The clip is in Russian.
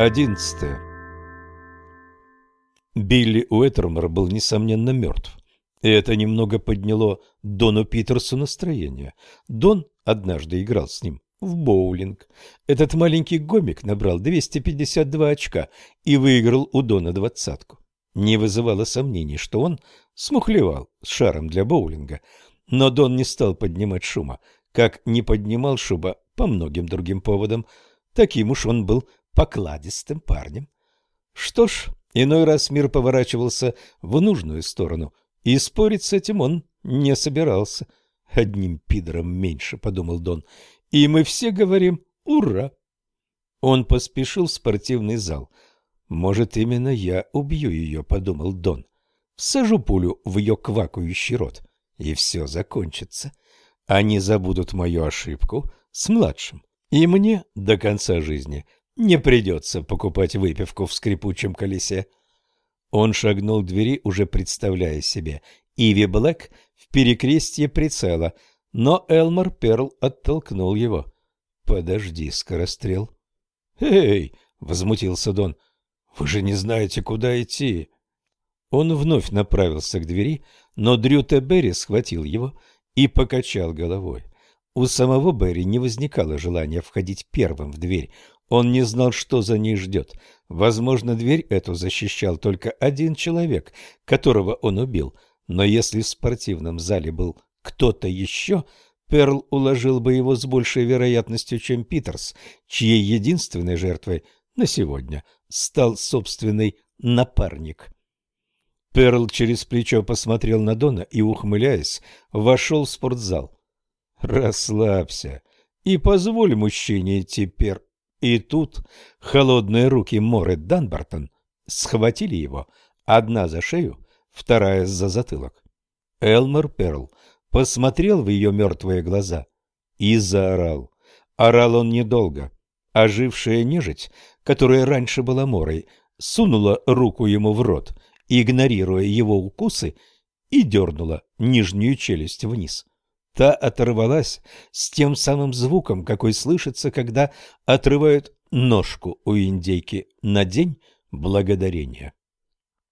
Одиннадцатое. Билли Уэттермор был, несомненно, мертв. И это немного подняло Дону Питерсу настроение. Дон однажды играл с ним в боулинг. Этот маленький гомик набрал 252 очка и выиграл у Дона двадцатку. Не вызывало сомнений, что он смухлевал с шаром для боулинга. Но Дон не стал поднимать шума, как не поднимал шуба по многим другим поводам. Таким уж он был покладистым парнем. Что ж, иной раз мир поворачивался в нужную сторону, и спорить с этим он не собирался. Одним пидором меньше, подумал Дон, и мы все говорим «Ура!». Он поспешил в спортивный зал. «Может, именно я убью ее», — подумал Дон. «Всажу пулю в ее квакающий рот, и все закончится. Они забудут мою ошибку с младшим, и мне до конца жизни — не придется покупать выпивку в скрипучем колесе. Он шагнул к двери, уже представляя себе Иви Блэк в перекрестье прицела, но Элмор Перл оттолкнул его. «Подожди, скорострел». «Эй!» — возмутился Дон. «Вы же не знаете, куда идти». Он вновь направился к двери, но Дрю Берри схватил его и покачал головой. У самого Берри не возникало желания входить первым в дверь. Он не знал, что за ней ждет. Возможно, дверь эту защищал только один человек, которого он убил. Но если в спортивном зале был кто-то еще, Перл уложил бы его с большей вероятностью, чем Питерс, чьей единственной жертвой на сегодня стал собственный напарник. Перл через плечо посмотрел на Дона и, ухмыляясь, вошел в спортзал. «Расслабься и позволь мужчине теперь и тут холодные руки Моры Данбартон схватили его, одна за шею, вторая за затылок. Элмор Перл посмотрел в ее мертвые глаза и заорал. Орал он недолго. Ожившая нежить, которая раньше была Морой, сунула руку ему в рот, игнорируя его укусы, и дернула нижнюю челюсть вниз. Та оторвалась с тем самым звуком, какой слышится, когда отрывают ножку у индейки на день благодарения.